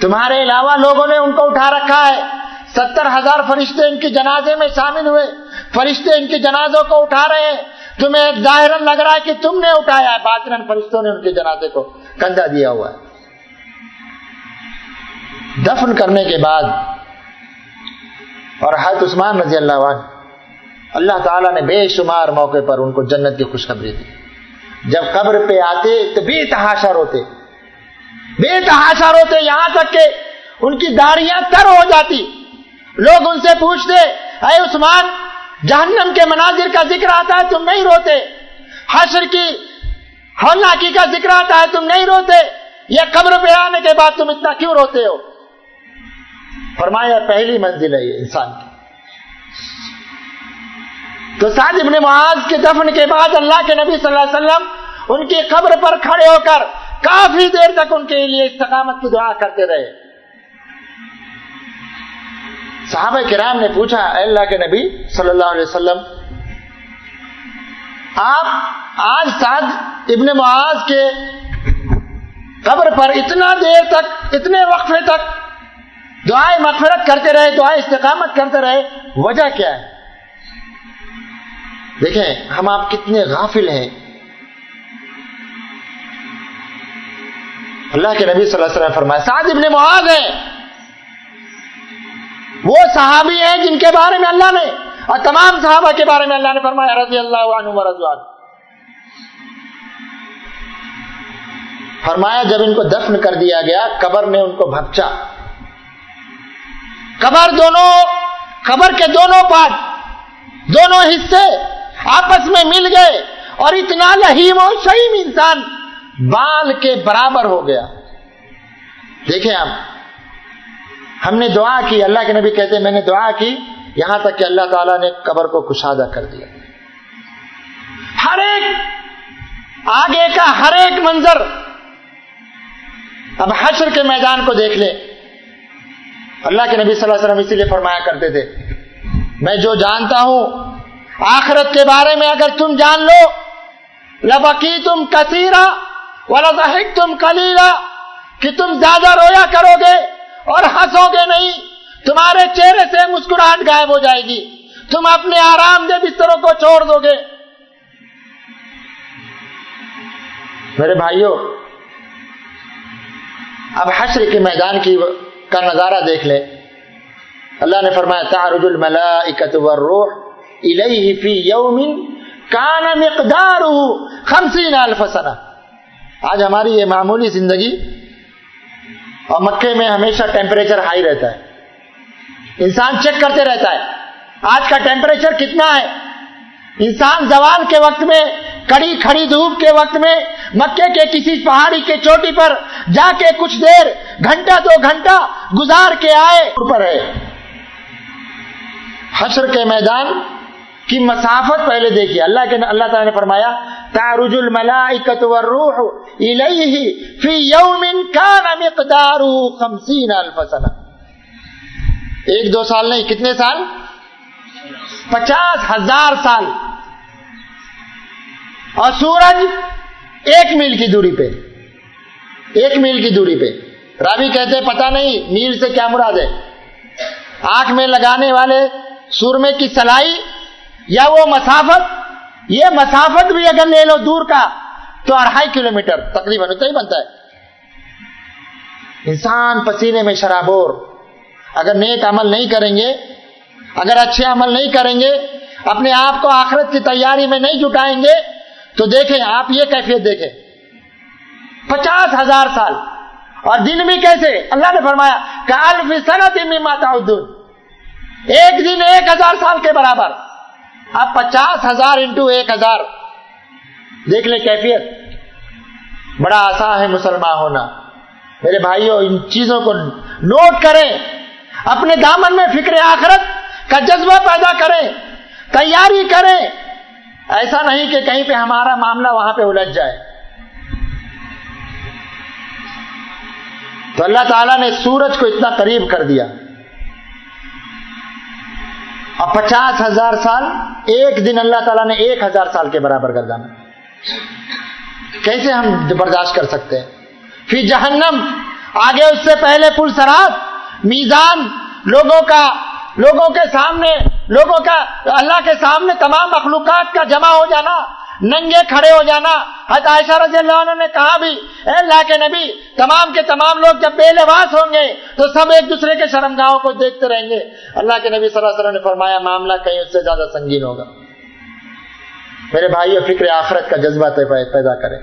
تمہارے علاوہ لوگوں نے ان کو اٹھا رکھا ہے۔ ستر ہزار فرشتے ان کی جنازے میں شامل ہوئے۔ فرشتے ان کی جنازوں کو اٹھا رہے ہیں۔ تمہیں ظاہر لگ رہا ہے کہ تم نے اٹھایا ہے۔ باطن فرشتوں نے ان کے جنازے کو کندھا دیا ہوا ہے۔ دفن کرنے کے بعد اور حضرت عثمان رضی اللہ عنہ، اللہ تعالیٰ نے بے شمار موقع پر ان کو جنت کی خوشخبری دی۔ جب قبر پہ آتے تو بے تحاشا روتے۔ بے تحاشا روتے یہاں تک کہ ان کی داڑیاں تر ہو جاتی۔ لوگ ان سے پوچھتے، اے عثمان، جہنم کے مناظر کا ذکر آتا ہے، تم نہیں روتے۔ حشر کی ہولناکی کا ذکر آتا ہے، تم نہیں روتے۔ یہ قبر پہ آنے کے بعد تم اتنا کیوں روتے ہو؟ فرمایا، پہلی منزل ہے یہ انسان کی۔ تو سعد ابن معاذ کے دفن کے بعد اللہ کے نبی صلی اللہ علیہ وسلم ان کی قبر پر کھڑے ہو کر کافی دیر تک ان کے لیے استقامت کی دعا کرتے رہے۔ صحابہ کرام نے پوچھا، اے اللہ کے نبی صلی اللہ علیہ وسلم، آپ آج سعد ابن معاذ کے قبر پر اتنا دیر تک، اتنے وقفے تک دعائیں مغفرت کرتے رہے دعائیں استقامت کرتے رہے، وجہ کیا ہے؟ دیکھیں، ہم آپ کتنے غافل ہیں۔ اللہ کے نبی صلی اللہ علیہ وسلم فرمایا، سعد ابن معاذ ہیں وہ صحابی ہیں جن کے بارے میں اللہ نے اور تمام صحابہ کے بارے میں اللہ نے فرمایا، رضی اللہ عنہ رضوان۔ فرمایا، جب ان کو دفن کر دیا گیا، قبر نے ان کو بھپچا قبر دونوں، قبر کے دونوں پارٹ دونوں حصے آپس میں مل گئے اور اتنا لہیم و شہیم انسان بال کے برابر ہو گیا۔ دیکھیں آپ ہم نے دعا کی، اللہ کے نبی کہتے ہیں، میں نے دعا کی، یہاں تک کہ اللہ تعالیٰ نے قبر کو کشادہ کر دیا۔ ہر ایک آگے کا ہر ایک منظر اب حشر کے میدان کو دیکھ لیں اللہ کے نبی صلی اللہ علیہ وسلم اسی لیے فرمایا کرتے تھے، میں جو جانتا ہوں، آخرت کے بارے میں اگر تم جان لو لبکی تم کثیرا ولدحک تم کلیلا کہ تم زیادہ رویا کرو گے۔ اور ہنسو گے نہیں؟ تمہارے چہرے سے مسکراہٹ غائب ہو جائے گی۔ تم اپنے آرام دہ بستروں کو چھوڑ دو گے۔ میرے بھائیوں، اب حشر کے میدان کی کا نظارہ دیکھ لیں۔ اللہ نے فرمایا، تعرج الملائکۃ والروح الیہ فی یوم کان مقدارہ خمسین الف سنہ۔ آج ہماری یہ معمولی زندگی اور مکے میں ہمیشہ ٹیمپریچر ہائی رہتا ہے۔ انسان چیک کرتے رہتا ہے۔ آج کا ٹیمپریچر کتنا ہے؟ انسان زوال کے وقت میں، کڑی کھڑی دھوپ کے وقت میں، مکے کے کسی پہاڑی کے چوٹی پر جا کے کچھ دیر، گھنٹہ دو گھنٹہ گزار کے آئے۔ پر ہے۔ حشر کے میدان کی مسافت پہلے دیکھیے اللہ کے اللہ تعالیٰ نے فرمایا، تعرج الملائکت والروح الیہ فی یوم کان مقدارہ خمسین الف سنہ ایک دو سال نہیں، کتنے سال؟ پچاس ہزار سال۔ اور سورج ایک میل کی دوری پہ۔ ایک میل کی دوری پہ۔ راوی کہتے پتا نہیں، میل سے کیا مراد ہے؟ آنکھ میں لگانے والے سورمے کی سلائی یا وہ مسافت؟ یہ مسافت بھی اگر لے لو دور کا، تو اڑھائی کلو میٹر تقریباً اتنا ہی بنتا ہے۔ انسان پسینے میں شرابور۔ اگر نیک عمل نہیں کریں گے، اگر اچھے عمل نہیں کریں گے، اپنے آپ کو آخرت کی تیاری میں نہیں جٹائیں گے، تو دیکھیں، آپ یہ کیفیت دیکھیں۔ پچاس ہزار سال۔ اور دن بھی کیسے؟ اللہ نے فرمایا، کہ الف صنعت ماتا ایک دن ایک ہزار سال کے برابر۔ اب پچاس ہزار انٹو ایک ہزار۔ دیکھ لیں کیفیت۔ بڑا آسان ہے مسلمان ہونا۔ میرے بھائیوں ان چیزوں کو نوٹ کریں۔ اپنے دامن میں فکر آخرت کا جذبہ پیدا کریں۔ تیاری کریں۔ ایسا نہیں کہ کہیں پہ ہمارا معاملہ وہاں پہ الجھ جائے۔ تو اللہ تعالیٰ نے سورج کو اتنا قریب کر دیا۔ اور پچاس ہزار سال، ایک دن اللہ تعالیٰ نے ایک ہزار سال کے برابر گردانا کیسے ہم برداشت کر سکتے ہیں؟ پھر جہنم، آگے اس سے پہلے پل سرات میزان، لوگوں کا، لوگوں کے سامنے، لوگوں کا، اللہ کے سامنے تمام مخلوقات کا جمع ہو جانا۔ ننگے کھڑے ہو جانا۔ حضرت عائشہ رضی اللہ عنہ نے کہا بھی، اے اللہ کے نبی، تمام کے تمام لوگ جب بے لباس ہوں گے، تو سب ایک دوسرے کے شرمگاہوں کو دیکھتے رہیں گے۔ اللہ کے نبی صلی اللہ علیہ وسلم نے فرمایا، معاملہ کہیں اس سے زیادہ سنگین ہوگا۔ میرے بھائی فکر آخرت کا جذبہ پیدا کرے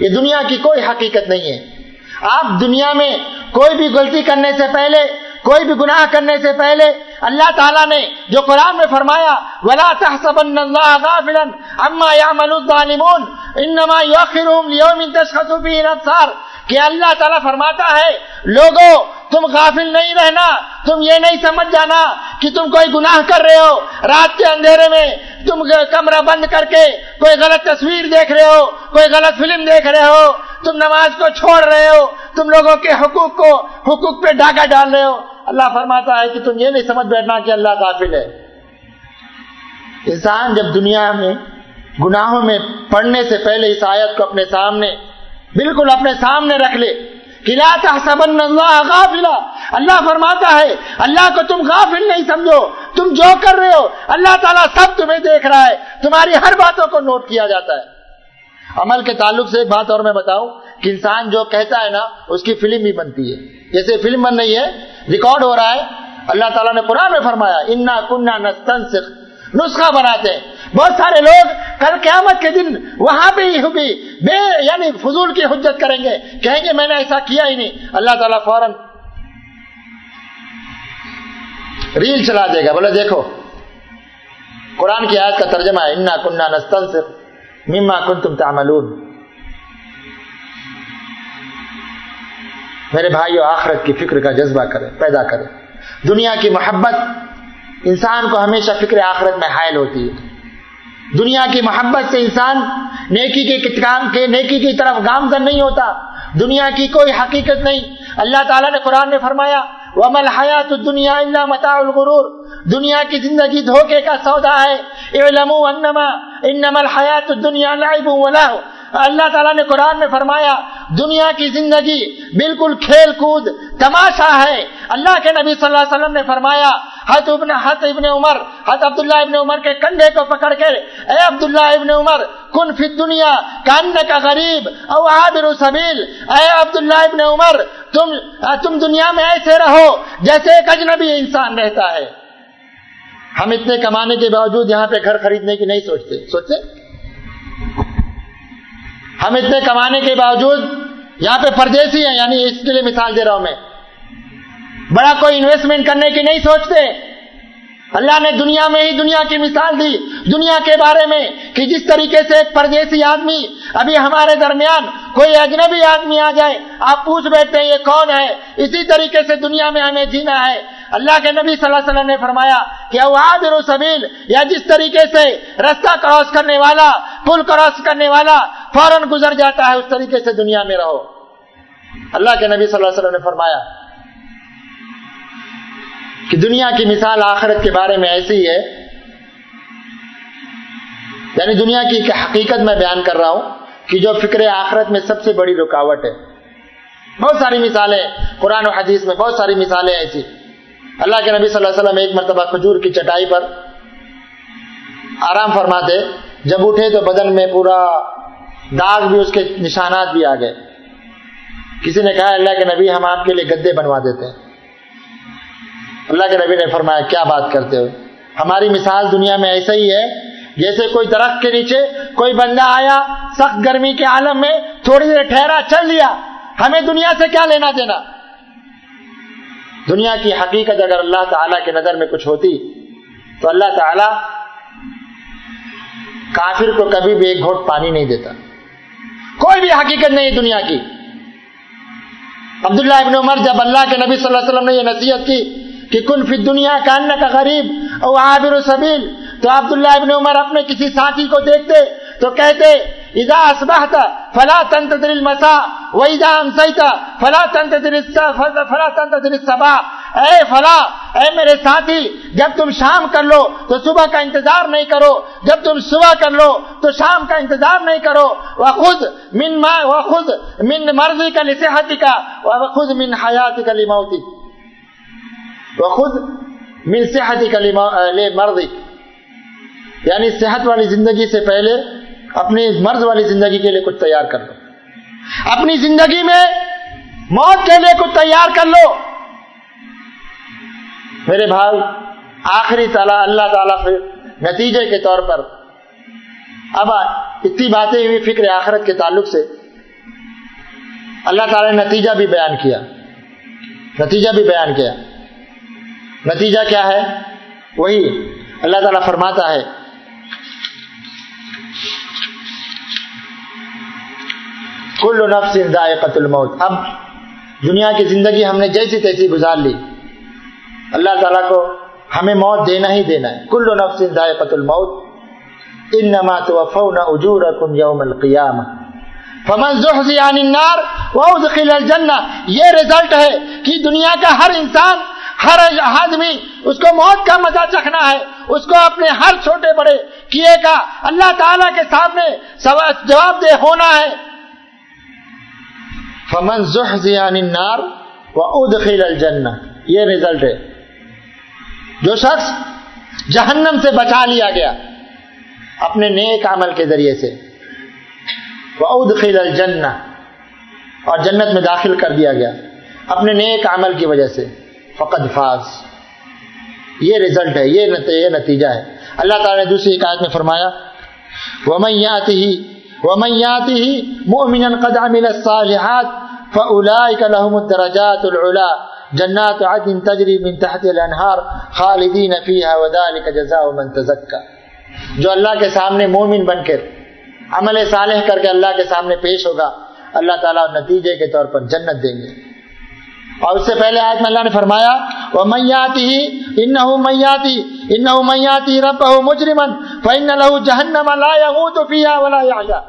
یہ دنیا کی کوئی حقیقت نہیں ہے۔ آپ دنیا میں کوئی بھی غلطی کرنے سے پہلے، کوئی بھی گناہ کرنے سے پہلے، اللہ تعالیٰ نے جو قرآن میں فرمایا، ولا تحسبن اللہ غافلا اما يعمل الظالمون انما يؤخرهم ليوم تشخص فيه الابصار کہ اللہ تعالیٰ فرماتا ہے، لوگوں تم غافل نہیں رہنا، تم یہ نہیں سمجھ جانا کہ تم کوئی گناہ کر رہے ہو، رات کے اندھیرے میں تم کمرہ بند کر کے کوئی غلط تصویر دیکھ رہے ہو، کوئی غلط فلم دیکھ رہے ہو، تم نماز کو چھوڑ رہے ہو، تم لوگوں کے حقوق کو، حقوق پہ ڈاکہ ڈال رہے ہو۔ اللہ فرماتا ہے کہ تم یہ نہیں سمجھ بیٹھنا کہ اللہ غافل ہے۔ انسان جب دنیا میں، گناہوں میں پڑھنے سے پہلے اس آیت کو اپنے سامنے، بالکل اپنے سامنے رکھ لے۔ اللہ غافلا. اللہ فرماتا ہے، اللہ کو تم غافل نہیں سمجھو. تم جو کر رہے ہو، اللہ تعالیٰ سب تمہیں دیکھ رہا ہے. تمہاری ہر باتوں کو نوٹ کیا جاتا ہے. عمل کے تعلق سے ایک بات اور میں بتاؤں کہ انسان جو کہتا ہے نا، اس کی فلم بھی بنتی ہے. جیسے فلم بن رہی ہے، ریکارڈ ہو رہا ہے، اللہ تعالیٰ نے قرآن میں فرمایا، انا کنہ نستن نسخہ بناتے ہیں۔ بہت سارے لوگ کل قیامت کے دن وہاں پہ ہی ہوگی بے یعنی فضول کی حجت کریں گے۔ کہیں گے، میں نے ایسا کیا ہی نہیں۔ اللہ تعالیٰ فوراً ریل چلا دے گا۔ بولے، دیکھو، قرآن کی آیت کا ترجمہ ہے، انا کنہ نستن سے مما کن تم تعملون۔ میرے بھائیو، آخرت کی فکر کا جذبہ کرے پیدا کرے دنیا کی محبت انسان کو ہمیشہ فکر آخرت میں حائل ہوتی ہے۔ دنیا کی محبت سے انسان نیکی کے کام کے نیکی کی طرف گامزن نہیں ہوتا۔ دنیا کی کوئی حقیقت نہیں۔ اللہ تعالیٰ نے قرآن میں فرمایا ومل حیات دنیا اللہ متا الغرور۔ دنیا کی زندگی دھوکے کا سودا ہے۔ انما انما الحیات الدنیا لعب ولہو اللہ تعالیٰ نے قرآن میں فرمایا، دنیا کی زندگی بالکل کھیل کود، تماشا ہے۔ اللہ کے نبی صلی اللہ علیہ وسلم نے فرمایا حت ابن حت ابن عمر حت عبداللہ ابن عمر کے کندھے کو پکڑ کے، اے عبداللہ ابن عمر، کن فی دنیا کاندے کا غریب او عابر سبیل۔ اے عبداللہ ابن عمر، تم تم دنیا میں ایسے رہو جیسے ایک اجنبی انسان رہتا ہے۔ ہم اتنے کمانے کے باوجود یہاں پہ گھر خریدنے کی نہیں سوچتے۔ سوچتے؟ ہم اتنے کمانے کے باوجود یہاں پہ پردیسی ہیں یعنی اس کے لیے مثال دے رہا ہوں میں۔ بڑا کوئی انویسٹمنٹ کرنے کی نہیں سوچتے۔ اللہ نے دنیا میں ہی دنیا کی مثال دی، دنیا کے بارے میں کہ جس طریقے سے ایک پردیسی آدمی، ابھی ہمارے درمیان کوئی اجنبی آدمی آ جائے، آپ پوچھ بیٹھتے ہیں، یہ کون ہے؟ اسی طریقے سے دنیا میں ہمیں جینا ہے۔ اللہ کے نبی صلی اللہ علیہ وسلم نے فرمایا کہ اوادر سبیل یا جس طریقے سے رستہ کراس کرنے والا، پل کراس کرنے والا فوراً گزر جاتا ہے اس طریقے سے دنیا میں رہو۔ اللہ کے نبی صلی اللہ علیہ وسلم نے فرمایا کہ دنیا کی مثال آخرت کے بارے میں ایسی ہے یعنی دنیا کی حقیقت میں بیان کر رہا ہوں کہ جو فکر آخرت میں سب سے بڑی رکاوٹ ہے۔ بہت ساری مثالیں، قرآن و حدیث میں بہت ساری مثالیں ایسی۔ اللہ کے نبی صلی اللہ علیہ وسلم ایک مرتبہ کھجور کی چٹائی پر آرام فرماتے، جب اٹھے تو بدن میں پورا داغ بھی اس کے نشانات بھی آ گئے۔ کسی نے کہا اللہ کے نبی ہم آپ کے لیے گدے بنوا دیتے ہیں۔ اللہ کے نبی نے فرمایا، کیا بات کرتے ہو؟ ہماری مثال دنیا میں ایسا ہی ہے۔ جیسے کوئی درخت کے نیچے کوئی بندہ آیا، سخت گرمی کے عالم میں تھوڑی دیر ٹھہرا، چل لیا ہمیں دنیا سے کیا لینا دینا؟ دنیا کی حقیقت اگر اللہ تعالی کی نظر میں کچھ ہوتی تو اللہ تعالی کافر کو کبھی بھی ایک گھوٹ پانی نہیں دیتا۔ کوئی بھی حقیقت نہیں دنیا کی۔ عبداللہ ابن عمر جب اللہ کے نبی صلی اللہ علیہ وسلم نے یہ نصیحت کی کہ کن فی دنیا کا ان کا غریب اور عابر سبیل، تو عبداللہ ابن عمر اپنے کسی ساتھی کو دیکھتے تو کہتے، اذا اصبحت فلا تنتظر المساء واذا امسيت فلا تنتظر فلا تنتظر الصباح اے فلا اے میرے ساتھی، جب تم شام کر لو تو صبح کا انتظار نہیں کرو، جب تم صبح کر لو تو شام کا انتظار نہیں کرو۔ وخذ من ما، وخذ من مرضی کا لصحتی کا وخذ من حیاتی کا لموتی وخذ من صحتی کا لمرضی یعنی صحت والی زندگی سے پہلے اپنی مرض والی زندگی کے لیے کچھ تیار کر لو۔ اپنی زندگی میں موت کے لیے کچھ تیار کر لو۔ میرے بھائی، آخری تعالیٰ اللہ تعالیٰ پھر نتیجے کے طور پر۔ اب اتنی باتیں ہوئی فکر آخرت کے تعلق سے۔ اللہ تعالیٰ نے نتیجہ بھی بیان کیا۔ نتیجہ بھی بیان کیا۔ نتیجہ کیا ہے؟ وہی۔ اللہ تعالیٰ فرماتا ہے۔ کل نفس ذائقت الموت۔ اب دنیا کی زندگی ہم نے جیسی تیسی گزار لی۔ اللہ تعالیٰ کو ہمیں موت دینا ہی دینا ہے۔ کل نفس ذائقت الموت۔ انما توفون اجورکم یوم القیامہ۔ فمن زحزی عن النار وادخل الجنہ۔ یہ رزلٹ ہے کہ دنیا کا ہر انسان، ہر آدمی اس کو موت کا مزہ چکھنا ہے۔ اس کو اپنے ہر چھوٹے بڑے کیے کا اللہ تعالیٰ کے سامنے جواب دہ ہونا ہے۔ فمن زحزی عن النار وادخل الجنہ۔ یہ رزلٹ ہے۔ جو شخص جہنم سے بچا لیا گیا اپنے نیک عمل کے ذریعے سے وادخل الجنہ اور جنت میں داخل کر دیا گیا اپنے نیک عمل کی وجہ سے۔ فقد فاز۔ یہ رزلٹ ہے، یہ نتیجہ ہے۔ اللہ تعالیٰ نے دوسری حکایت میں فرمایا، وَمَنْ ومن ياته مؤمنا قد عمل الصالحات فاولئك لهم الدرجات العلى۔ جنات عدن تجري من تحت الانهار خالدين فيها وذلك جزاء من تزكى جو اللہ کے سامنے مومن بن کر عمل صالح کر کے اللہ کے سامنے پیش ہوگا، اللہ تعالیٰ نتیجے کے طور پر جنت دیں گے۔ اور اس سے پہلے آج میں اللہ نے فرمایا وہ میاتی ہی ان میاتی ان میاتی رب مجرمن فن لہو جہنم لا تو پیا ولا یا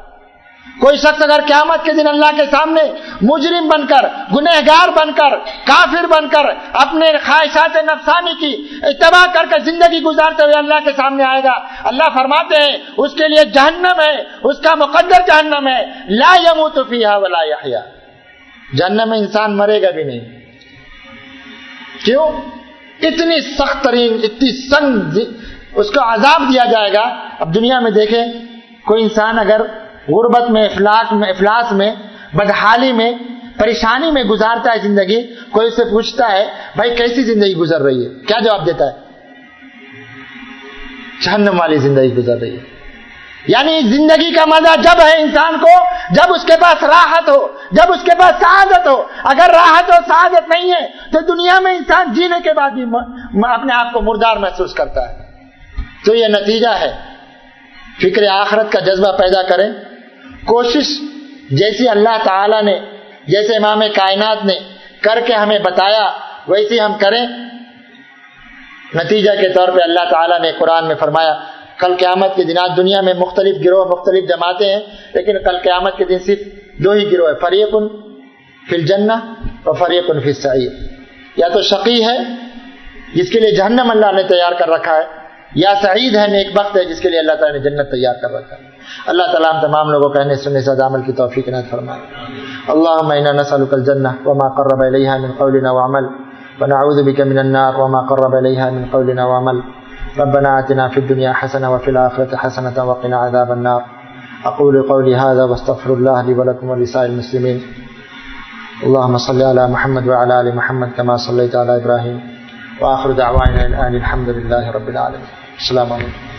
کوئی شخص اگر قیامت کے دن اللہ کے سامنے مجرم بن کر، گنہگار بن کر، کافر بن کر اپنے خواہشات نفسانی کی اتباع کر کے زندگی گزارتے ہوئے اللہ کے سامنے آئے گا، اللہ فرماتے ہیں، اس کے لیے جہنم ہے، اس کا مقدر جہنم ہے، لا یموت فیہا ولا یحیا۔ جہنم میں انسان مرے گا بھی نہیں۔ کیوں؟ اتنی سخت ترین، اتنی سنگ، اس کو عذاب دیا جائے گا۔ اب دنیا میں دیکھیں، کوئی انسان اگر غربت میں افلاق میں افلاس میں، بدحالی میں، پریشانی میں گزارتا ہے زندگی، کوئی اسے پوچھتا ہے، بھائی کیسی زندگی گزر رہی ہے؟ کیا جواب دیتا ہے؟ جہنم والی زندگی گزر رہی ہے۔ یعنی زندگی کا مزہ جب ہے انسان کو، جب اس کے پاس راحت ہو، جب اس کے پاس سعادت ہو۔ اگر راحت ہو سعادت نہیں ہے، تو دنیا میں انسان جینے کے بعد بھی اپنے آپ کو مردار محسوس کرتا ہے۔ تو یہ نتیجہ ہے۔ فکر آخرت کا جذبہ پیدا کریں۔ کوشش جیسی اللہ تعالی نے، جیسے امام کائنات نے کر کے ہمیں بتایا، ویسی ہم کریں۔ نتیجہ کے طور پہ اللہ تعالیٰ نے قرآن میں فرمایا، کل قیامت کے دن، آج دنیا میں مختلف گروہ، مختلف جماعتیں ہیں، لیکن کل قیامت کے دن صرف دو ہی گروہ ہے فریق فی الجنہ اور فریق فی السعیر۔ یا تو شقی ہے، جس کے لیے جہنم اللہ نے تیار کر رکھا ہے، یا سعید ہے، نیک بخت ہے، جس کے لیے اللہ تعالیٰ نے جنت تیار کر رکھا ہے۔ اللہ تعالیٰ ہم تمام لوگوں کو کہنے سننے سے عمل کی توفیق نت فرمائے۔ اللهم انا نسالك الجنه وما قرب اليها من قول وعمل، ونعوذ بك من النار وما قرب اليها من قول وعمل۔ ربنا آتنا في الدنيا حسنه وفي الاخره حسنه وقنا عذاب النار۔ اقول قولي هذا واستغفر الله لي ولكم ولسائر المسلمين اللهم صل على محمد وعلى ال محمد كما صليت على ابراهيم واخر دعوانا الان الحمد لله رب العالمين السلام عليكم